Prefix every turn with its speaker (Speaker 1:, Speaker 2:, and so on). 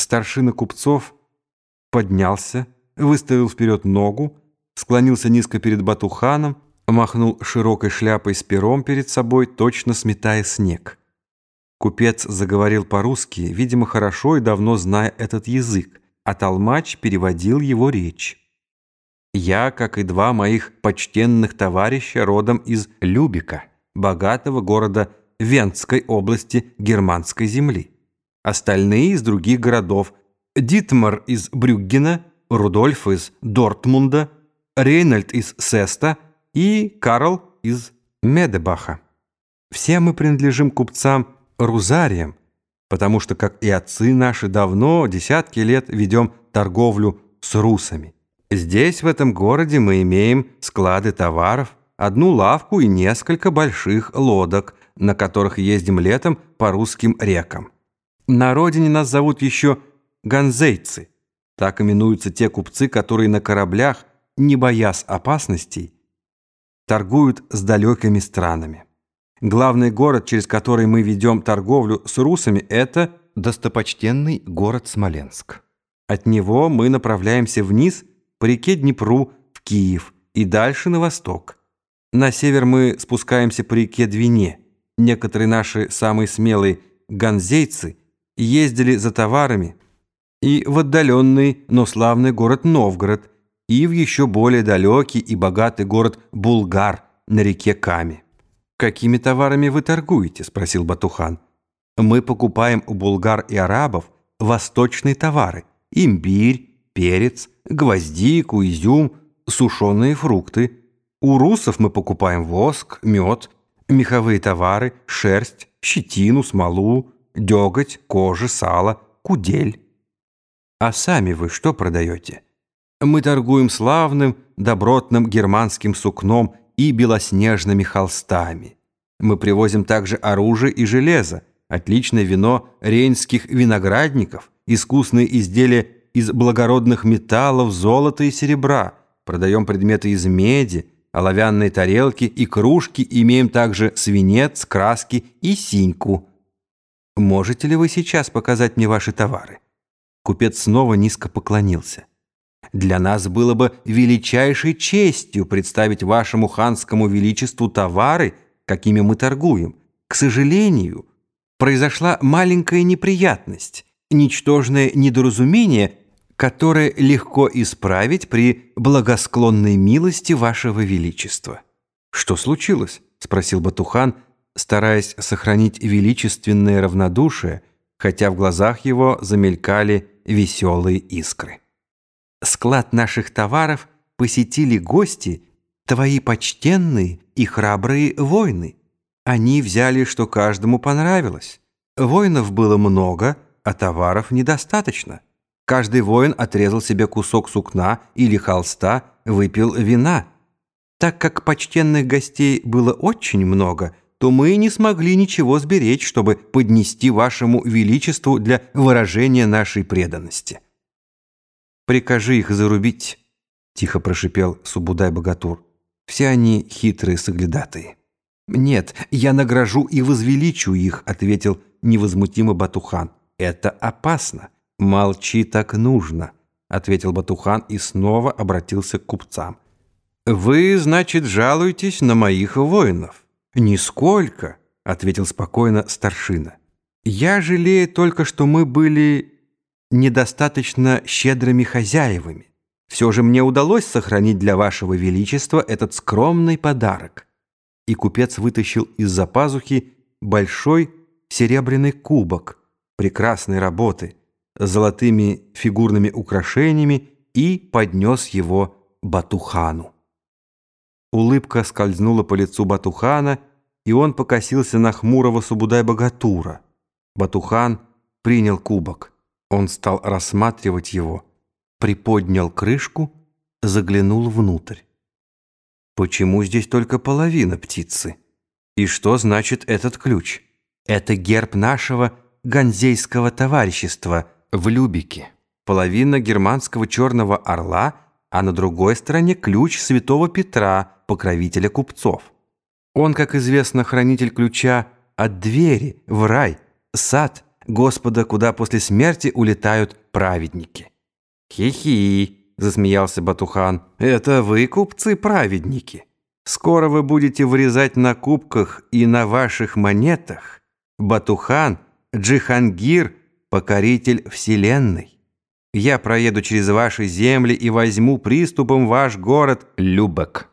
Speaker 1: Старшина купцов поднялся, выставил вперед ногу, склонился низко перед Батуханом, махнул широкой шляпой с пером перед собой, точно сметая снег. Купец заговорил по-русски, видимо, хорошо и давно зная этот язык, а толмач переводил его речь. «Я, как и два моих почтенных товарища, родом из Любика, богатого города Вентской области германской земли. Остальные из других городов. Дитмар из Брюггена, Рудольф из Дортмунда, Рейнольд из Сеста и Карл из Медебаха. Все мы принадлежим купцам Рузариям, потому что, как и отцы наши, давно, десятки лет ведем торговлю с русами. Здесь, в этом городе, мы имеем склады товаров, одну лавку и несколько больших лодок, на которых ездим летом по русским рекам. На родине нас зовут еще ганзейцы. Так именуются те купцы, которые на кораблях, не боясь опасностей, торгуют с далекими странами. Главный город, через который мы ведем торговлю с русами, это достопочтенный город Смоленск. От него мы направляемся вниз по реке Днепру в Киев и дальше на восток. На север мы спускаемся по реке Двине. Некоторые наши самые смелые ганзейцы ездили за товарами и в отдаленный, но славный город Новгород, и в еще более далекий и богатый город Булгар на реке Каме. «Какими товарами вы торгуете?» – спросил Батухан. «Мы покупаем у булгар и арабов восточные товары – имбирь, перец, гвоздику, изюм, сушеные фрукты. У русов мы покупаем воск, мед, меховые товары, шерсть, щетину, смолу, деготь, кожа, сало, кудель. А сами вы что продаете? Мы торгуем славным, добротным германским сукном и белоснежными холстами. Мы привозим также оружие и железо, отличное вино рейнских виноградников, искусные изделия из благородных металлов, золота и серебра, продаем предметы из меди, оловянные тарелки и кружки, имеем также свинец, краски и синьку – «Можете ли вы сейчас показать мне ваши товары?» Купец снова низко поклонился. «Для нас было бы величайшей честью представить вашему ханскому величеству товары, какими мы торгуем. К сожалению, произошла маленькая неприятность, ничтожное недоразумение, которое легко исправить при благосклонной милости вашего величества». «Что случилось?» — спросил Батухан, — стараясь сохранить величественное равнодушие, хотя в глазах его замелькали веселые искры. «Склад наших товаров посетили гости, твои почтенные и храбрые воины. Они взяли, что каждому понравилось. Воинов было много, а товаров недостаточно. Каждый воин отрезал себе кусок сукна или холста, выпил вина. Так как почтенных гостей было очень много – то мы не смогли ничего сберечь, чтобы поднести вашему величеству для выражения нашей преданности. Прикажи их зарубить, тихо прошипел Субудай-богатур. Все они хитрые соглядатые. «Нет, я награжу и возвеличу их», — ответил невозмутимо Батухан. «Это опасно. Молчи так нужно», — ответил Батухан и снова обратился к купцам. «Вы, значит, жалуетесь на моих воинов?» «Нисколько», — ответил спокойно старшина. «Я жалею только, что мы были недостаточно щедрыми хозяевами. Все же мне удалось сохранить для вашего величества этот скромный подарок». И купец вытащил из-за пазухи большой серебряный кубок прекрасной работы с золотыми фигурными украшениями и поднес его Батухану. Улыбка скользнула по лицу Батухана, и он покосился на хмурого Субудай-богатура. Батухан принял кубок. Он стал рассматривать его, приподнял крышку, заглянул внутрь. Почему здесь только половина птицы? И что значит этот ключ? Это герб нашего ганзейского товарищества в Любике. Половина германского черного орла, а на другой стороне ключ святого Петра – покровителя купцов. Он, как известно, хранитель ключа от двери в рай, сад, Господа, куда после смерти улетают праведники». «Хи-хи», — засмеялся Батухан, — «это вы, купцы-праведники. Скоро вы будете вырезать на кубках и на ваших монетах. Батухан, Джихангир, покоритель вселенной. Я проеду через ваши земли и возьму приступом ваш город Любек».